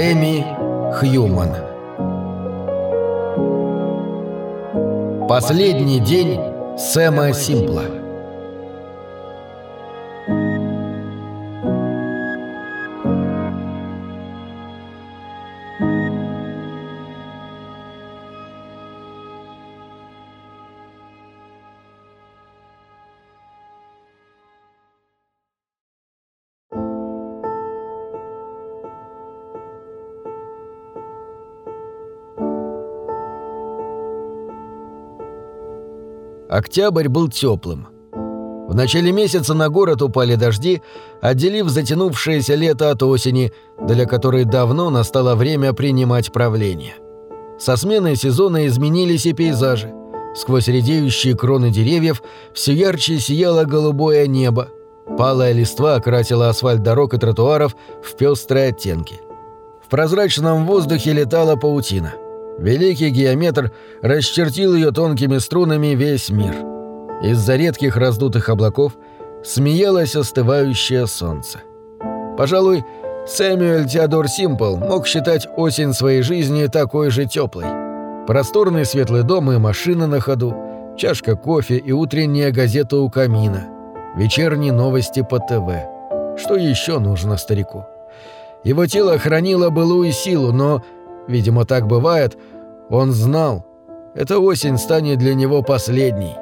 Сэмми Хьюман. Последний день Сэма Симпла Октябрь был теплым. В начале месяца на город упали дожди, отделив затянувшееся лето от осени, для которой давно настало время принимать правление. Со сменой сезона изменились и пейзажи. Сквозь редеющие кроны деревьев все ярче сияло голубое небо. Палая листва окрасила асфальт дорог и тротуаров в пестрые оттенки. В прозрачном воздухе летала паутина. Великий геометр расчертил ее тонкими струнами весь мир. Из-за редких раздутых облаков смеялось остывающее солнце. Пожалуй, Сэмюэль Теодор Симпл мог считать осень своей жизни такой же теплой. Просторный светлый дом и машина на ходу, чашка кофе и утренняя газета у камина, вечерние новости по ТВ. Что еще нужно старику? Его тело хранило былую силу, но, видимо, так бывает – он знал, эта осень станет для него последней,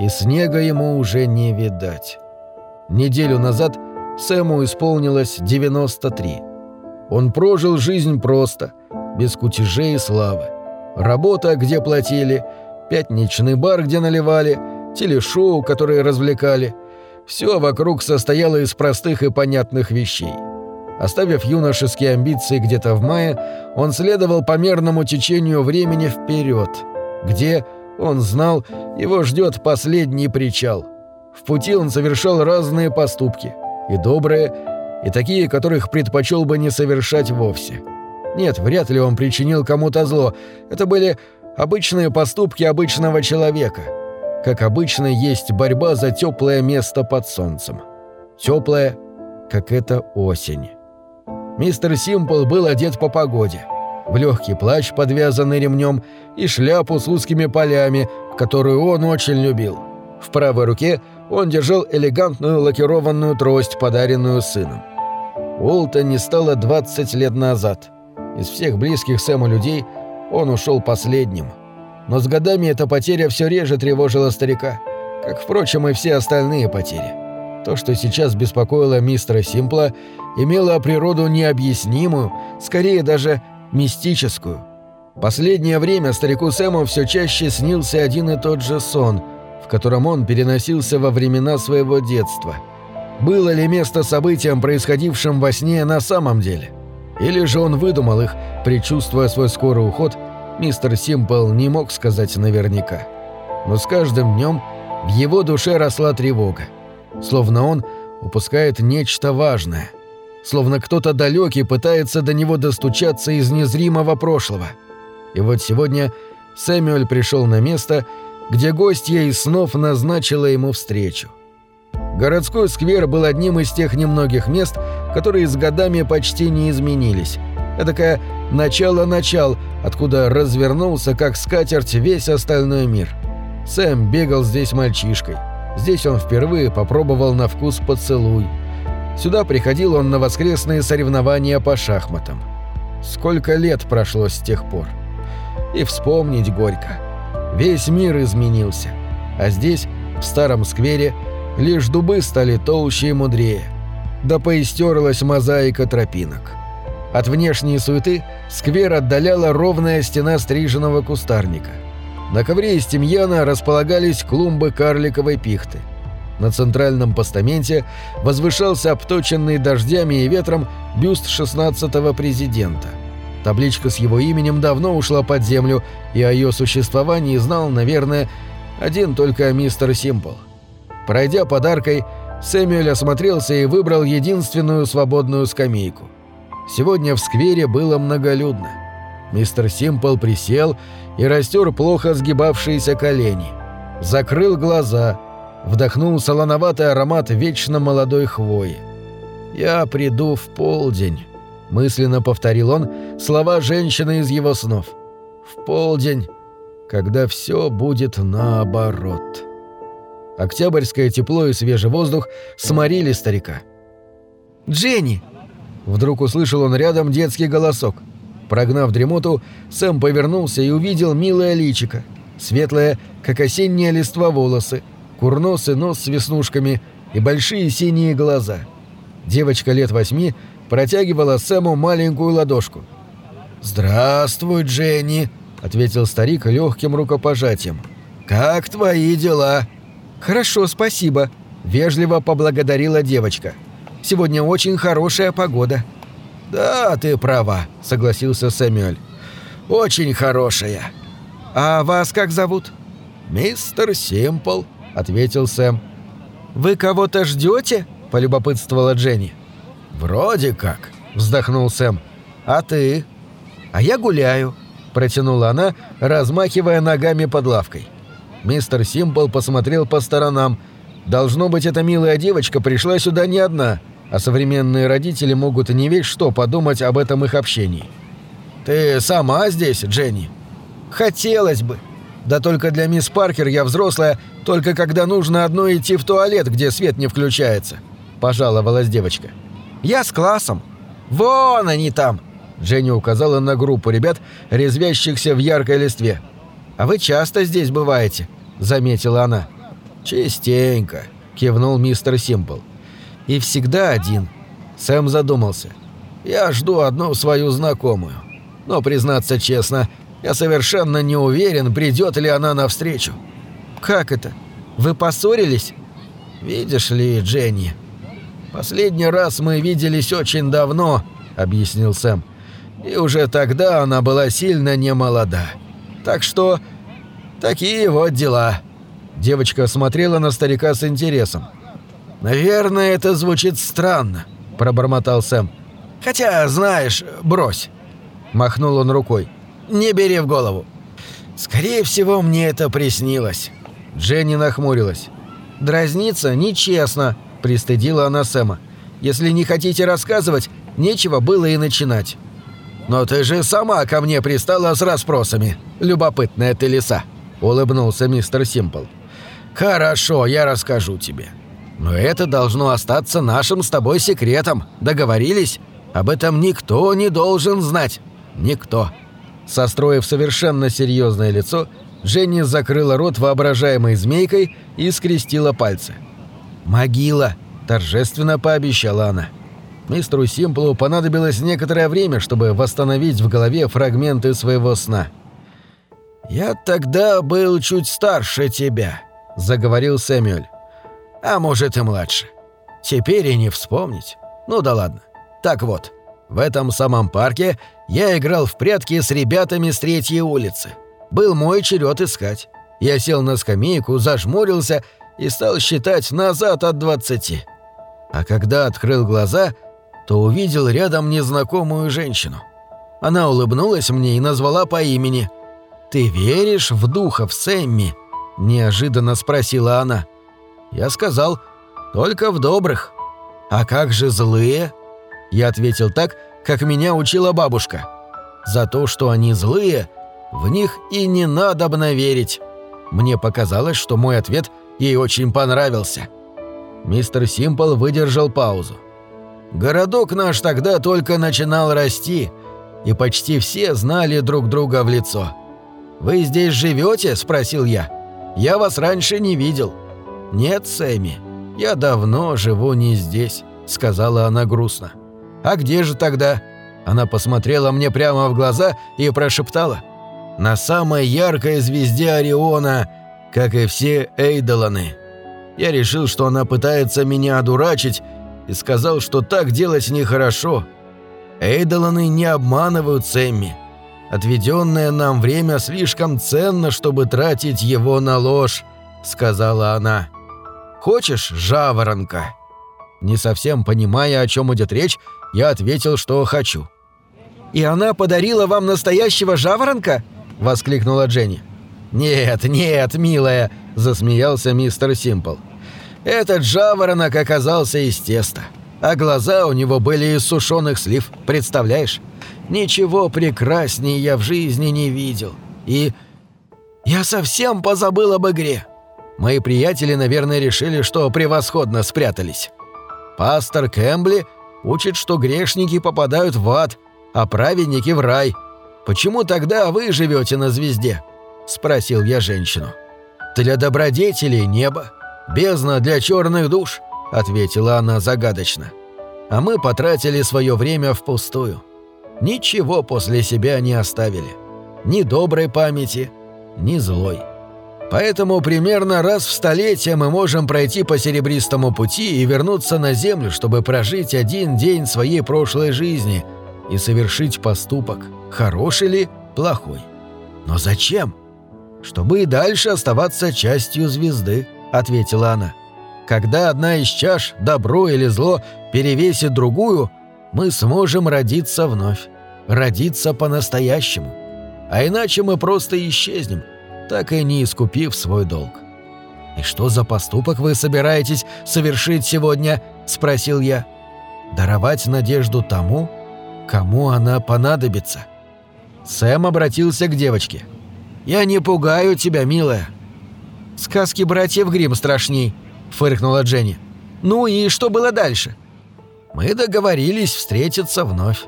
и снега ему уже не видать. Неделю назад Сэму исполнилось 93. Он прожил жизнь просто, без кутежей и славы. Работа, где платили, пятничный бар, где наливали, телешоу, которые развлекали. Все вокруг состояло из простых и понятных вещей. Оставив юношеские амбиции где-то в мае, он следовал по мерному течению времени вперед, где, он знал, его ждет последний причал. В пути он совершал разные поступки, и добрые, и такие, которых предпочел бы не совершать вовсе. Нет, вряд ли он причинил кому-то зло. Это были обычные поступки обычного человека. Как обычно, есть борьба за теплое место под солнцем. Теплое, как это осень. Мистер Симпл был одет по погоде. В легкий плащ, подвязанный ремнем, и шляпу с узкими полями, которую он очень любил. В правой руке он держал элегантную лакированную трость, подаренную сыном. Уолта не стало 20 лет назад. Из всех близких Сэму людей он ушел последним. Но с годами эта потеря все реже тревожила старика, как, впрочем, и все остальные потери. То, что сейчас беспокоило мистера Симпла, имело природу необъяснимую, скорее даже мистическую. Последнее время старику Сэму все чаще снился один и тот же сон, в котором он переносился во времена своего детства. Было ли место событиям, происходившим во сне на самом деле? Или же он выдумал их, предчувствуя свой скорый уход, мистер Симпл не мог сказать наверняка. Но с каждым днем в его душе росла тревога словно он упускает нечто важное, словно кто-то далекий пытается до него достучаться из незримого прошлого. И вот сегодня Сэмюэль пришел на место, где гостья из снов назначила ему встречу. Городской сквер был одним из тех немногих мест, которые с годами почти не изменились. Это начало-начал, откуда развернулся, как скатерть, весь остальной мир. Сэм бегал здесь мальчишкой. Здесь он впервые попробовал на вкус поцелуй. Сюда приходил он на воскресные соревнования по шахматам. Сколько лет прошло с тех пор. И вспомнить горько. Весь мир изменился. А здесь, в старом сквере, лишь дубы стали толще и мудрее. Да поистерлась мозаика тропинок. От внешней суеты сквер отдаляла ровная стена стриженного кустарника – на ковре из тимьяна располагались клумбы карликовой пихты. На центральном постаменте возвышался обточенный дождями и ветром бюст 16-го президента. Табличка с его именем давно ушла под землю, и о ее существовании знал, наверное, один только мистер Симпл. Пройдя подаркой, Сэмюэль осмотрелся и выбрал единственную свободную скамейку. Сегодня в сквере было многолюдно. Мистер Симпл присел и растер плохо сгибавшиеся колени. Закрыл глаза, вдохнул солоноватый аромат вечно молодой хвои. «Я приду в полдень». — мысленно повторил он слова женщины из его снов. «В полдень, когда все будет наоборот». Октябрьское тепло и свежий воздух сморили старика. «Дженни!» Вдруг услышал он рядом детский голосок. Прогнав дремоту, Сэм повернулся и увидел милое личико. Светлое, как осенние листва волосы, курносый нос с веснушками и большие синие глаза. Девочка лет восьми протягивала Сэму маленькую ладошку. «Здравствуй, Дженни», — ответил старик легким рукопожатием. «Как твои дела?» «Хорошо, спасибо», — вежливо поблагодарила девочка. «Сегодня очень хорошая погода». «Да, ты права», — согласился Сэмюэль. «Очень хорошая». «А вас как зовут?» «Мистер Симпл», — ответил Сэм. «Вы кого-то ждете?» — полюбопытствовала Дженни. «Вроде как», — вздохнул Сэм. «А ты?» «А я гуляю», — протянула она, размахивая ногами под лавкой. Мистер Симпл посмотрел по сторонам. Должно быть, эта милая девочка пришла сюда не одна, а современные родители могут не весь что подумать об этом их общении. «Ты сама здесь, Дженни?» «Хотелось бы. Да только для мисс Паркер я взрослая, только когда нужно одно идти в туалет, где свет не включается», – пожаловалась девочка. «Я с классом. Вон они там!» Дженни указала на группу ребят, резвящихся в яркой листве. «А вы часто здесь бываете?» – заметила она. «Частенько», – кивнул мистер Симпл. «И всегда один». Сэм задумался. «Я жду одну свою знакомую. Но, признаться честно, я совершенно не уверен, придет ли она навстречу». «Как это? Вы поссорились?» «Видишь ли, Дженни, последний раз мы виделись очень давно», — объяснил Сэм. «И уже тогда она была сильно немолода. Так что такие вот дела». Девочка смотрела на старика с интересом. «Наверное, это звучит странно», – пробормотал Сэм. «Хотя, знаешь, брось». Махнул он рукой. «Не бери в голову». «Скорее всего, мне это приснилось». Дженни нахмурилась. «Дразниться нечестно», – пристыдила она Сэма. «Если не хотите рассказывать, нечего было и начинать». «Но ты же сама ко мне пристала с расспросами, любопытная ты лиса», — улыбнулся мистер Симпл. «Хорошо, я расскажу тебе. Но это должно остаться нашим с тобой секретом. Договорились? Об этом никто не должен знать. Никто». Состроив совершенно серьезное лицо, Дженни закрыла рот воображаемой змейкой и скрестила пальцы. «Могила!» – торжественно пообещала она. – Мистеру Симплу понадобилось некоторое время, чтобы восстановить в голове фрагменты своего сна. «Я тогда был чуть старше тебя», — заговорил Сэмюэль. «А может и младше. Теперь и не вспомнить. Ну да ладно. Так вот, в этом самом парке я играл в прятки с ребятами с третьей улицы. Был мой черед искать. Я сел на скамейку, зажмурился и стал считать назад от двадцати. А когда открыл глаза — то увидел рядом незнакомую женщину. Она улыбнулась мне и назвала по имени. «Ты веришь в духов, Сэмми?» – неожиданно спросила она. Я сказал, «Только в добрых». «А как же злые?» Я ответил так, как меня учила бабушка. «За то, что они злые, в них и не надо бы верить». Мне показалось, что мой ответ ей очень понравился. Мистер Симпл выдержал паузу. Городок наш тогда только начинал расти, и почти все знали друг друга в лицо. «Вы здесь живете?» – спросил я. «Я вас раньше не видел». «Нет, Сэмми, я давно живу не здесь», – сказала она грустно. «А где же тогда?» Она посмотрела мне прямо в глаза и прошептала. «На самой яркой звезде Ориона, как и все Эйдоланы». Я решил, что она пытается меня одурачить, и сказал, что так делать нехорошо. Эйдоланы не обманывают Сэмми. Отведенное нам время слишком ценно, чтобы тратить его на ложь», — сказала она. «Хочешь жаворонка?» Не совсем понимая, о чем идет речь, я ответил, что хочу. «И она подарила вам настоящего жаворонка?» — воскликнула Дженни. «Нет, нет, милая», — засмеялся мистер Симпл. Этот жаворонок оказался из теста. А глаза у него были из сушеных слив, представляешь? Ничего прекраснее я в жизни не видел. И я совсем позабыл об игре. Мои приятели, наверное, решили, что превосходно спрятались. Пастор Кэмбли учит, что грешники попадают в ад, а праведники в рай. Почему тогда вы живете на звезде? Спросил я женщину. Для добродетелей небо, бездна для черных душ, ответила она загадочно. А мы потратили свое время впустую. Ничего после себя не оставили. Ни доброй памяти, ни злой. Поэтому примерно раз в столетие мы можем пройти по серебристому пути и вернуться на Землю, чтобы прожить один день своей прошлой жизни и совершить поступок, хороший ли, плохой. Но зачем? Чтобы и дальше оставаться частью звезды, ответила она. Когда одна из чаш, добро или зло, перевесит другую, мы сможем родиться вновь, родиться по-настоящему. А иначе мы просто исчезнем – так и не искупив свой долг. «И что за поступок вы собираетесь совершить сегодня?» – спросил я. «Даровать надежду тому, кому она понадобится». Сэм обратился к девочке. «Я не пугаю тебя, милая». «Сказки братьев Грим страшней», – фыркнула Дженни. «Ну и что было дальше?» «Мы договорились встретиться вновь.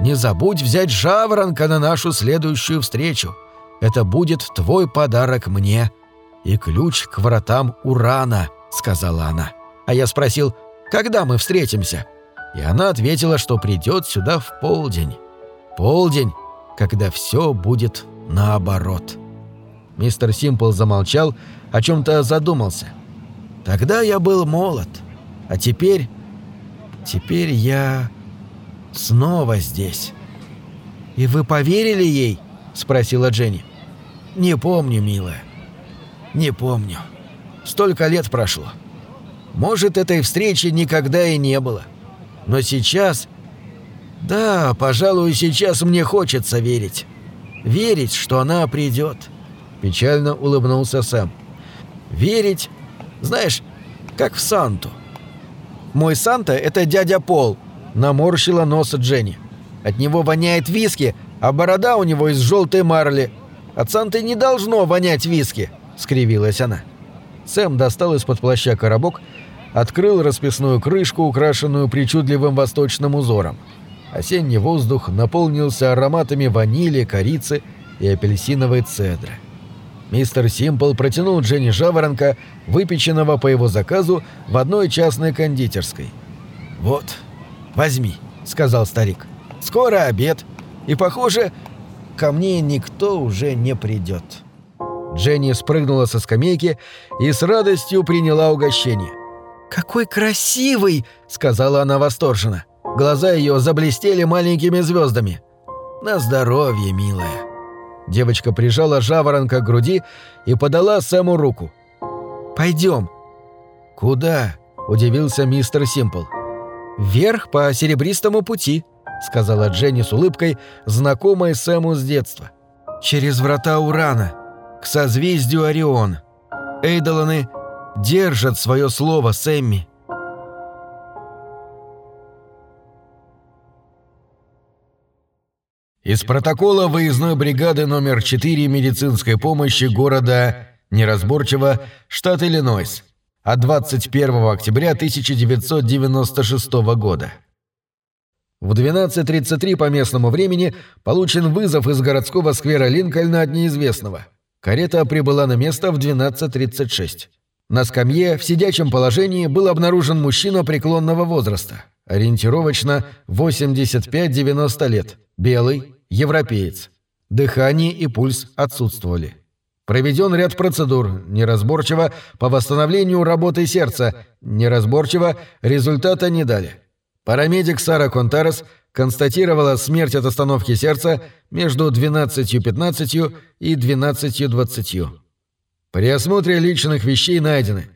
Не забудь взять жаворонка на нашу следующую встречу. Это будет твой подарок мне и ключ к вратам Урана», — сказала она. А я спросил, когда мы встретимся? И она ответила, что придет сюда в полдень. Полдень, когда все будет наоборот. Мистер Симпл замолчал, о чем-то задумался. Тогда я был молод, а теперь... Теперь я снова здесь. «И вы поверили ей?» — спросила Дженни. «Не помню, милая. Не помню. Столько лет прошло. Может, этой встречи никогда и не было. Но сейчас... Да, пожалуй, сейчас мне хочется верить. Верить, что она придет. Печально улыбнулся Сэм. Верить, знаешь, как в Санту. Мой Санта — это дядя Пол, наморщила нос Дженни. От него воняет виски, а борода у него из желтой марли. От Санты не должно вонять виски!» — скривилась она. Сэм достал из-под плаща коробок, открыл расписную крышку, украшенную причудливым восточным узором. Осенний воздух наполнился ароматами ванили, корицы и апельсиновой цедры. Мистер Симпл протянул Дженни Жаворонка, выпеченного по его заказу в одной частной кондитерской. «Вот, возьми», — сказал старик. «Скоро обед, и, похоже, ко мне никто уже не придет. Дженни спрыгнула со скамейки и с радостью приняла угощение. «Какой красивый!» — сказала она восторженно. Глаза ее заблестели маленькими звездами. «На здоровье, милая!» Девочка прижала жаворонка к груди и подала Сэму руку. «Пойдем». «Куда?» – удивился мистер Симпл. «Вверх по серебристому пути», — сказала Дженни с улыбкой, знакомой Сэму с детства. «Через врата Урана, к созвездию Орион. Эйдоланы держат свое слово, Сэмми». Из протокола выездной бригады номер 4 медицинской помощи города неразборчиво, штат Иллинойс, от 21 октября 1996 года. В 12.33 по местному времени получен вызов из городского сквера Линкольна от неизвестного. Карета прибыла на место в 12.36. На скамье в сидячем положении был обнаружен мужчина преклонного возраста, ориентировочно 85-90 лет, белый, европеец. Дыхание и пульс отсутствовали. Проведен ряд процедур, неразборчиво, по восстановлению работы сердца, неразборчиво, результата не дали. Парамедик Сара Контарес констатировала смерть от остановки сердца между 12.15 и 12.20. При осмотре личных вещей найдены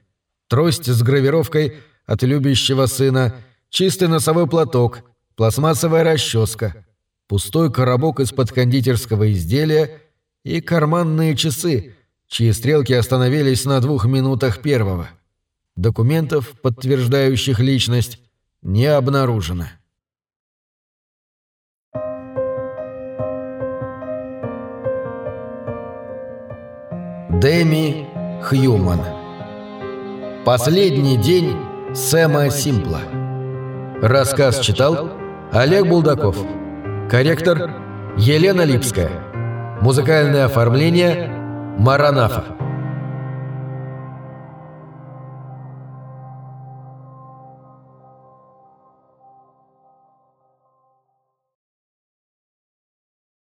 трость с гравировкой от любящего сына, чистый носовой платок, пластмассовая расческа, пустой коробок из-под кондитерского изделия и карманные часы, чьи стрелки остановились на двух минутах первого. Документов, подтверждающих личность, не обнаружено. Дэми Хьюман. Последний день Сэма Симпла Рассказ читал Олег Булдаков. Корректор Елена Липская. Музыкальное оформление Маранафа